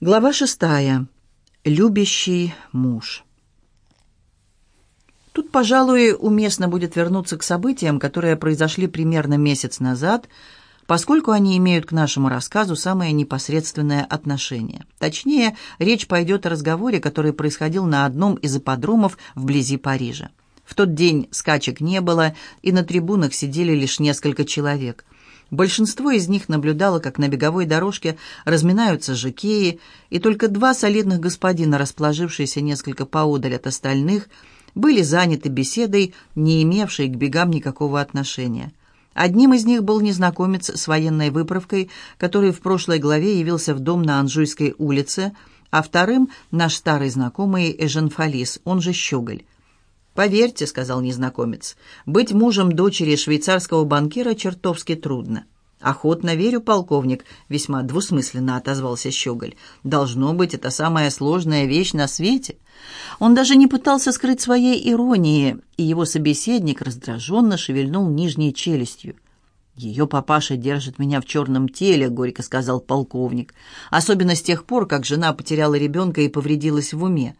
Глава шестая. Любящий муж. Тут, пожалуй, уместно будет вернуться к событиям, которые произошли примерно месяц назад, поскольку они имеют к нашему рассказу самое непосредственное отношение. Точнее, речь пойдет о разговоре, который происходил на одном из ипподромов вблизи Парижа. В тот день скачек не было, и на трибунах сидели лишь несколько человек – Большинство из них наблюдало, как на беговой дорожке разминаются жокеи, и только два солидных господина, расположившиеся несколько поодаль от остальных, были заняты беседой, не имевшей к бегам никакого отношения. Одним из них был незнакомец с военной выправкой, который в прошлой главе явился в дом на Анжуйской улице, а вторым — наш старый знакомый Эжен Фалис, он же Щеголь. «Поверьте», — сказал незнакомец, — «быть мужем дочери швейцарского банкира чертовски трудно». «Охотно верю, полковник», — весьма двусмысленно отозвался Щеголь. «Должно быть, это самая сложная вещь на свете». Он даже не пытался скрыть своей иронии, и его собеседник раздраженно шевельнул нижней челюстью. «Ее папаша держит меня в черном теле», — горько сказал полковник. «Особенно с тех пор, как жена потеряла ребенка и повредилась в уме.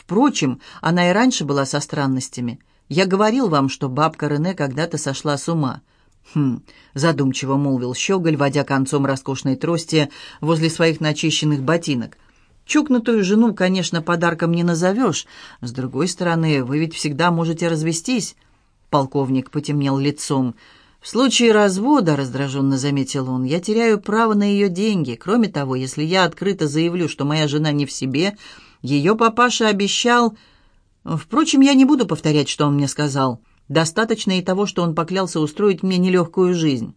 Впрочем, она и раньше была со странностями. Я говорил вам, что бабка Рене когда-то сошла с ума». «Хм», — задумчиво молвил Щеголь, водя концом роскошной трости возле своих начищенных ботинок. «Чукнутую жену, конечно, подарком не назовешь. С другой стороны, вы ведь всегда можете развестись». Полковник потемнел лицом. «В случае развода, — раздраженно заметил он, — я теряю право на ее деньги. Кроме того, если я открыто заявлю, что моя жена не в себе, ее папаша обещал... Впрочем, я не буду повторять, что он мне сказал. Достаточно и того, что он поклялся устроить мне нелегкую жизнь.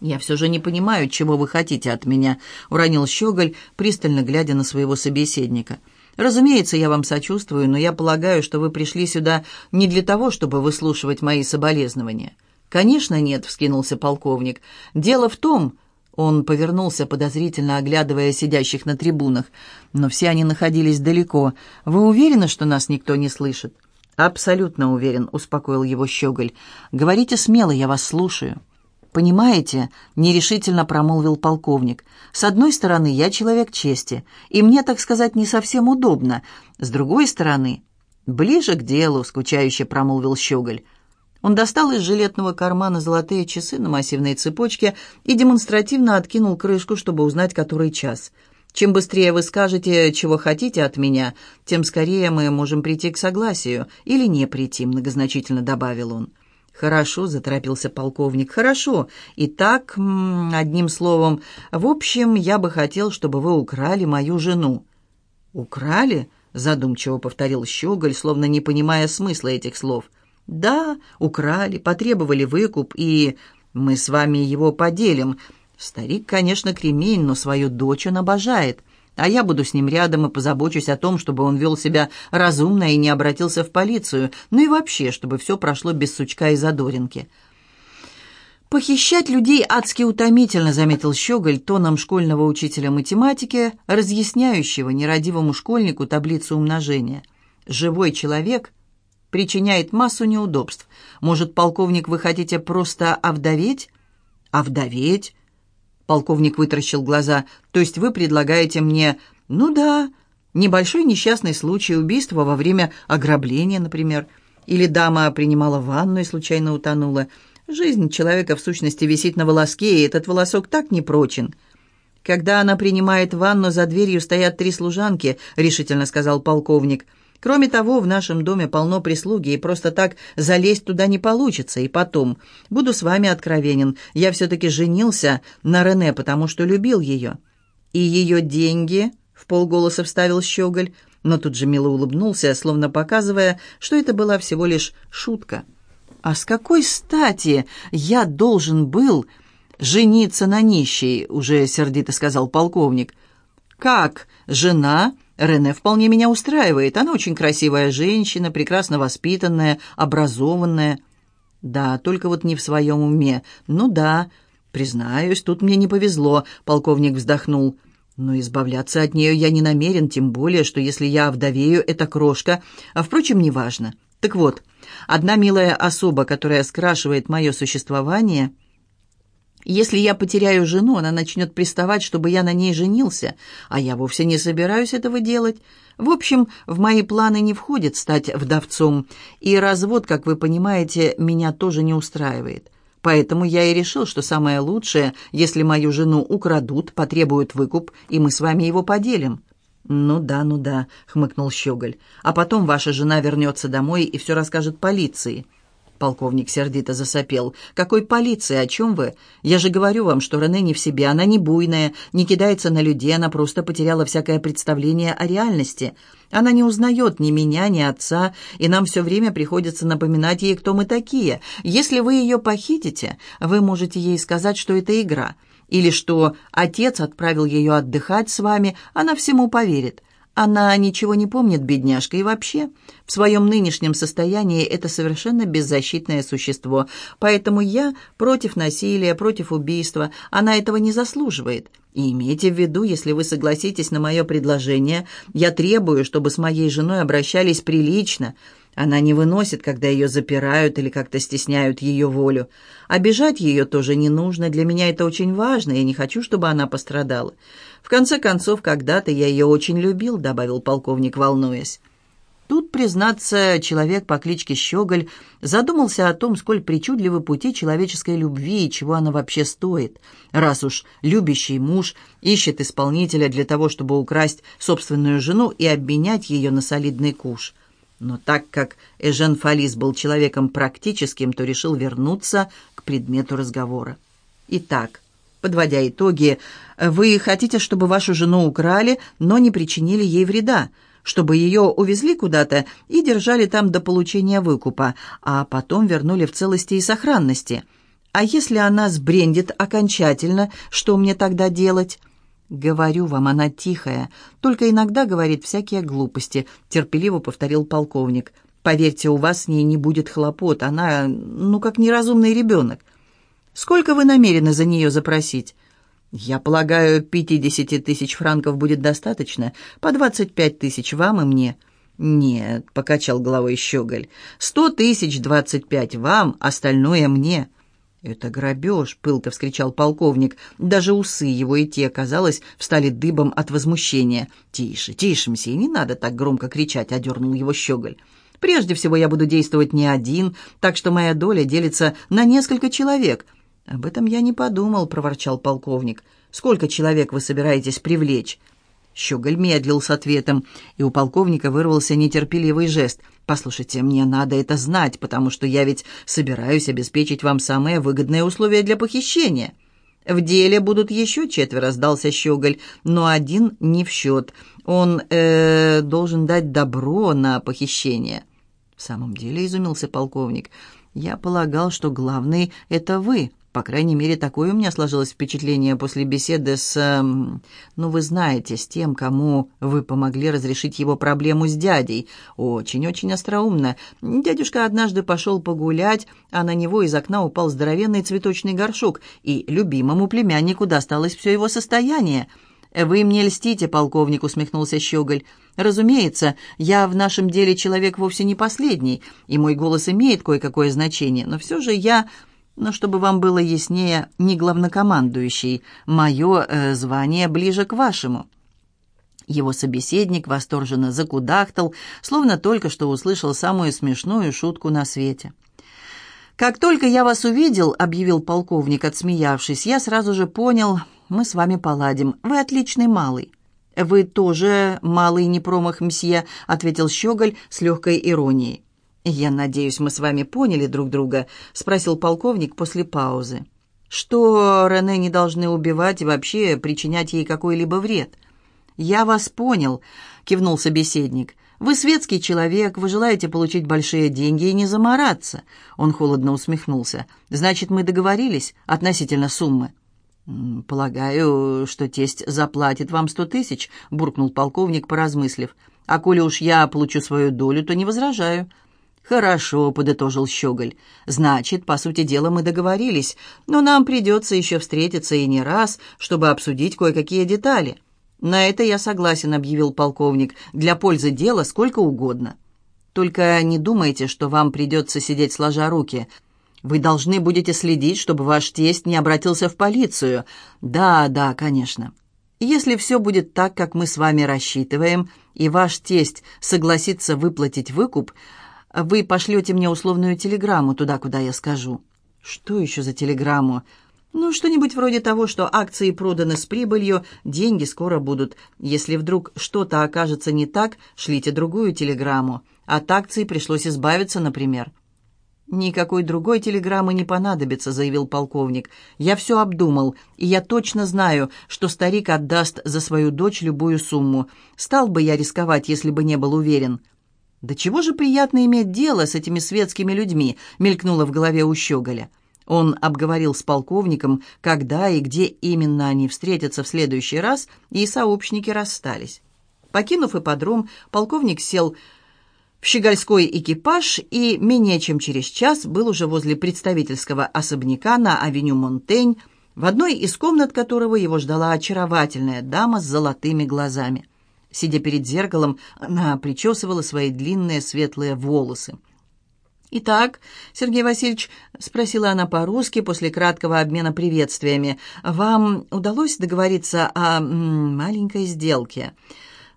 «Я все же не понимаю, чего вы хотите от меня», — уронил Щеголь, пристально глядя на своего собеседника. «Разумеется, я вам сочувствую, но я полагаю, что вы пришли сюда не для того, чтобы выслушивать мои соболезнования». «Конечно нет», — вскинулся полковник. «Дело в том, он повернулся, подозрительно оглядывая сидящих на трибунах. Но все они находились далеко. «Вы уверены, что нас никто не слышит?» «Абсолютно уверен», — успокоил его Щеголь. «Говорите смело, я вас слушаю». «Понимаете», — нерешительно промолвил полковник, «с одной стороны, я человек чести, и мне, так сказать, не совсем удобно. С другой стороны...» «Ближе к делу», — скучающе промолвил Щеголь. Он достал из жилетного кармана золотые часы на массивной цепочке и демонстративно откинул крышку, чтобы узнать, который час. «Чем быстрее вы скажете, чего хотите от меня, тем скорее мы можем прийти к согласию или не прийти», — многозначительно добавил он. «Хорошо», — заторопился полковник, — «хорошо. Итак, одним словом, в общем, я бы хотел, чтобы вы украли мою жену». «Украли?» — задумчиво повторил Щеголь, словно не понимая смысла этих слов. «Да, украли, потребовали выкуп, и мы с вами его поделим. Старик, конечно, кремень, но свою дочь он обожает, а я буду с ним рядом и позабочусь о том, чтобы он вел себя разумно и не обратился в полицию, ну и вообще, чтобы все прошло без сучка и задоринки». «Похищать людей адски утомительно», — заметил Щеголь тоном школьного учителя математики, разъясняющего нерадивому школьнику таблицу умножения. «Живой человек причиняет массу неудобств. Может, полковник, вы хотите просто овдоветь? Овдоветь? Полковник вытаращил глаза. То есть вы предлагаете мне... Ну да, небольшой несчастный случай убийства во время ограбления, например. Или дама принимала ванну и случайно утонула. Жизнь человека в сущности висит на волоске, и этот волосок так непрочен. «Когда она принимает ванну, за дверью стоят три служанки», — решительно сказал полковник. — Кроме того, в нашем доме полно прислуги, и просто так залезть туда не получится. И потом, буду с вами откровенен, я все-таки женился на Рене, потому что любил ее. И ее деньги, — в полголоса вставил Щеголь, но тут же мило улыбнулся, словно показывая, что это была всего лишь шутка. «А с какой стати я должен был жениться на нищей?» — уже сердито сказал полковник. «Как жена Рене вполне меня устраивает. Она очень красивая женщина, прекрасно воспитанная, образованная. Да, только вот не в своем уме. Ну да, признаюсь, тут мне не повезло, полковник вздохнул. Но избавляться от нее я не намерен, тем более, что если я вдовею, это крошка. А, впрочем, неважно. Так вот, одна милая особа, которая скрашивает мое существование, Если я потеряю жену, она начнет приставать, чтобы я на ней женился, а я вовсе не собираюсь этого делать. В общем, в мои планы не входит стать вдовцом, и развод, как вы понимаете, меня тоже не устраивает. Поэтому я и решил, что самое лучшее, если мою жену украдут, потребуют выкуп, и мы с вами его поделим». «Ну да, ну да», — хмыкнул Щеголь. «А потом ваша жена вернется домой и все расскажет полиции». Полковник сердито засопел. «Какой полиции? О чем вы? Я же говорю вам, что Рене не в себе, она не буйная, не кидается на людей, она просто потеряла всякое представление о реальности. Она не узнает ни меня, ни отца, и нам все время приходится напоминать ей, кто мы такие. Если вы ее похитите, вы можете ей сказать, что это игра, или что отец отправил ее отдыхать с вами, она всему поверит». Она ничего не помнит, бедняжка, и вообще, в своем нынешнем состоянии это совершенно беззащитное существо. Поэтому я против насилия, против убийства. Она этого не заслуживает. И имейте в виду, если вы согласитесь на мое предложение, я требую, чтобы с моей женой обращались прилично. Она не выносит, когда ее запирают или как-то стесняют ее волю. Обижать ее тоже не нужно, для меня это очень важно, я не хочу, чтобы она пострадала. В конце концов, когда-то я ее очень любил», — добавил полковник, волнуясь. Тут, признаться, человек по кличке Щеголь задумался о том, сколь причудливы пути человеческой любви и чего она вообще стоит, раз уж любящий муж ищет исполнителя для того, чтобы украсть собственную жену и обменять ее на солидный куш. Но так как Эжен Фалис был человеком практическим, то решил вернуться к предмету разговора. Итак, Подводя итоги, вы хотите, чтобы вашу жену украли, но не причинили ей вреда, чтобы ее увезли куда-то и держали там до получения выкупа, а потом вернули в целости и сохранности. А если она сбрендит окончательно, что мне тогда делать? «Говорю вам, она тихая, только иногда говорит всякие глупости», — терпеливо повторил полковник. «Поверьте, у вас с ней не будет хлопот, она, ну, как неразумный ребенок. Сколько вы намерены за нее запросить?» «Я полагаю, пятидесяти тысяч франков будет достаточно, по двадцать пять тысяч вам и мне». «Нет», — покачал головой Щеголь, — «сто тысяч двадцать пять вам, остальное мне». «Это грабеж!» — пылко вскричал полковник. Даже усы его и те, казалось, встали дыбом от возмущения. «Тише, тише, мсье, не надо так громко кричать!» — одернул его щеголь. «Прежде всего я буду действовать не один, так что моя доля делится на несколько человек». «Об этом я не подумал», — проворчал полковник. «Сколько человек вы собираетесь привлечь?» Щеголь медлил с ответом, и у полковника вырвался нетерпеливый жест. «Послушайте, мне надо это знать, потому что я ведь собираюсь обеспечить вам самые выгодные условия для похищения». «В деле будут еще четверо», — сдался Щеголь, «но один не в счет. Он э, должен дать добро на похищение». «В самом деле», — изумился полковник, — «я полагал, что главный — это вы». По крайней мере, такое у меня сложилось впечатление после беседы с... Эм, ну, вы знаете, с тем, кому вы помогли разрешить его проблему с дядей. Очень-очень остроумно. Дядюшка однажды пошел погулять, а на него из окна упал здоровенный цветочный горшок, и любимому племяннику досталось все его состояние. «Вы мне льстите, полковник», — усмехнулся Щеголь. «Разумеется, я в нашем деле человек вовсе не последний, и мой голос имеет кое-какое значение, но все же я...» Но чтобы вам было яснее, не главнокомандующий, мое э, звание ближе к вашему». Его собеседник восторженно закудахтал, словно только что услышал самую смешную шутку на свете. «Как только я вас увидел», — объявил полковник, отсмеявшись, — «я сразу же понял, мы с вами поладим. Вы отличный малый». «Вы тоже малый не промах, мсье», — ответил Щеголь с легкой иронией. «Я надеюсь, мы с вами поняли друг друга?» — спросил полковник после паузы. «Что Рене не должны убивать и вообще причинять ей какой-либо вред?» «Я вас понял», — кивнул собеседник. «Вы светский человек, вы желаете получить большие деньги и не замораться». Он холодно усмехнулся. «Значит, мы договорились относительно суммы?» «Полагаю, что тесть заплатит вам сто тысяч», — буркнул полковник, поразмыслив. «А коли уж я получу свою долю, то не возражаю». «Хорошо», — подытожил Щеголь. «Значит, по сути дела, мы договорились, но нам придется еще встретиться и не раз, чтобы обсудить кое-какие детали». «На это я согласен», — объявил полковник. «Для пользы дела сколько угодно». «Только не думайте, что вам придется сидеть сложа руки. Вы должны будете следить, чтобы ваш тесть не обратился в полицию. Да, да, конечно. Если все будет так, как мы с вами рассчитываем, и ваш тесть согласится выплатить выкуп, вы пошлете мне условную телеграмму туда, куда я скажу». «Что еще за телеграмму?» «Ну, что-нибудь вроде того, что акции проданы с прибылью, деньги скоро будут. Если вдруг что-то окажется не так, шлите другую телеграмму. От акций пришлось избавиться, например». «Никакой другой телеграммы не понадобится», — заявил полковник. «Я все обдумал, и я точно знаю, что старик отдаст за свою дочь любую сумму. Стал бы я рисковать, если бы не был уверен». «Да чего же приятно иметь дело с этими светскими людьми?» — мелькнуло в голове у Щеголя. Он обговорил с полковником, когда и где именно они встретятся в следующий раз, и сообщники расстались. Покинув ипподром, полковник сел в щегольской экипаж и менее чем через час был уже возле представительского особняка на авеню Монтень, в одной из комнат которого его ждала очаровательная дама с золотыми глазами. Сидя перед зеркалом, она причесывала свои длинные светлые волосы. «Итак, Сергей Васильевич», — спросила она по-русски после краткого обмена приветствиями, «вам удалось договориться о маленькой сделке?»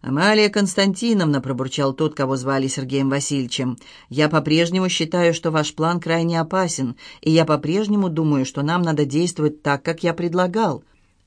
«Амалия Константиновна», — пробурчал тот, кого звали Сергеем Васильевичем, «я по-прежнему считаю, что ваш план крайне опасен, и я по-прежнему думаю, что нам надо действовать так, как я предлагал».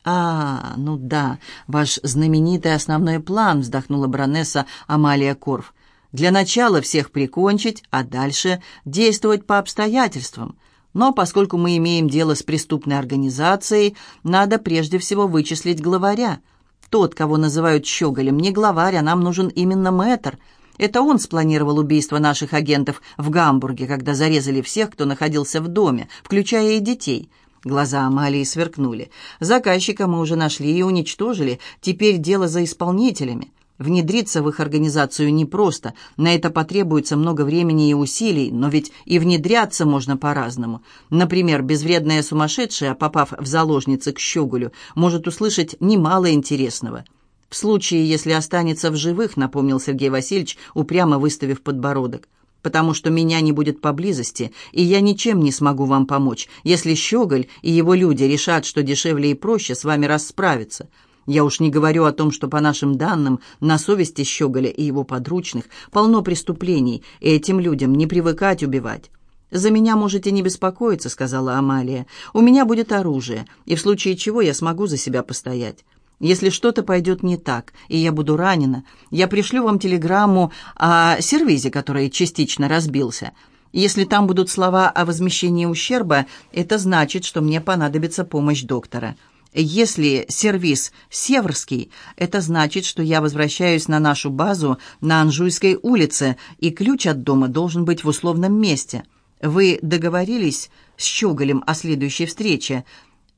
«А, ну да, ваш знаменитый основной план», — вздохнула баронесса Амалия Корф. «Для начала всех прикончить, а дальше действовать по обстоятельствам». Но поскольку мы имеем дело с преступной организацией, надо прежде всего вычислить главаря — тот, кого называют щеголем, не главарь, а нам нужен именно мэтр. Это он спланировал убийство наших агентов в Гамбурге, когда зарезали всех, кто находился в доме, включая и детей. Глаза Амалии сверкнули. Заказчика мы уже нашли и уничтожили. Теперь дело за исполнителями. Внедриться в их организацию непросто, на это потребуется много времени и усилий, но ведь и внедряться можно по-разному. Например, безвредная сумасшедшая, попав в заложницы к щеголю, может услышать немало интересного. «В случае, если останется в живых», — напомнил Сергей Васильевич, упрямо выставив подбородок, «потому что меня не будет поблизости, и я ничем не смогу вам помочь, если Щеголь и его люди решат, что дешевле и проще с вами расправиться». Я уж не говорю о том, что, по нашим данным, на совести Щеголя и его подручных полно преступлений, и этим людям не привыкать убивать. «За меня можете не беспокоиться», — сказала Амалия. «У меня будет оружие, и в случае чего я смогу за себя постоять. Если что-то пойдет не так, и я буду ранена, я пришлю вам телеграмму о сервизе, который частично разбился. Если там будут слова о возмещении ущерба, это значит, что мне понадобится помощь доктора». Если сервис «Северский», это значит, что я возвращаюсь на нашу базу на Анжуйской улице, и ключ от дома должен быть в условном месте. Вы договорились с Щеголем о следующей встрече?»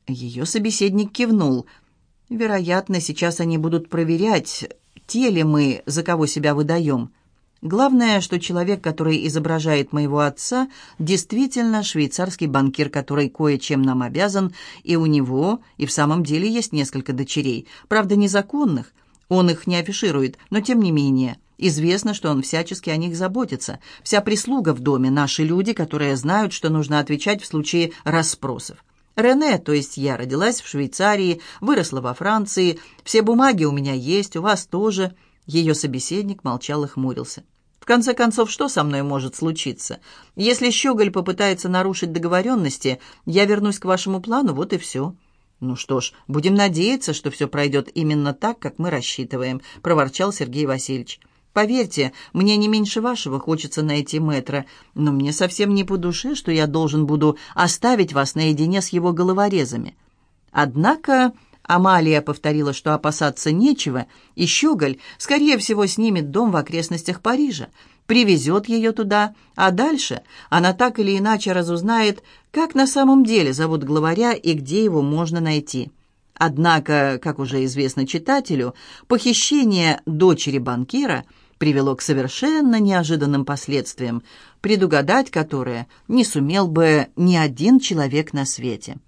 Ее собеседник кивнул. «Вероятно, сейчас они будут проверять, те ли мы, за кого себя выдаем». Главное, что человек, который изображает моего отца, действительно швейцарский банкир, который кое-чем нам обязан, и у него и в самом деле есть несколько дочерей, правда, незаконных. Он их не афиширует, но тем не менее. Известно, что он всячески о них заботится. Вся прислуга в доме – наши люди, которые знают, что нужно отвечать в случае расспросов. Рене, то есть я, родилась в Швейцарии, выросла во Франции. Все бумаги у меня есть, у вас тоже – ее собеседник молчал и хмурился. «В конце концов, что со мной может случиться? Если Щеголь попытается нарушить договоренности, я вернусь к вашему плану, вот и все». «Ну что ж, будем надеяться, что все пройдет именно так, как мы рассчитываем», — проворчал Сергей Васильевич. «Поверьте, мне не меньше вашего хочется найти мэтра, но мне совсем не по душе, что я должен буду оставить вас наедине с его головорезами. Однако Амалия повторила, что опасаться нечего, и Щеголь, скорее всего, снимет дом в окрестностях Парижа, привезет ее туда, а дальше она так или иначе разузнает, как на самом деле зовут главаря и где его можно найти. Однако, как уже известно читателю, похищение дочери банкира привело к совершенно неожиданным последствиям, предугадать которые не сумел бы ни один человек на свете.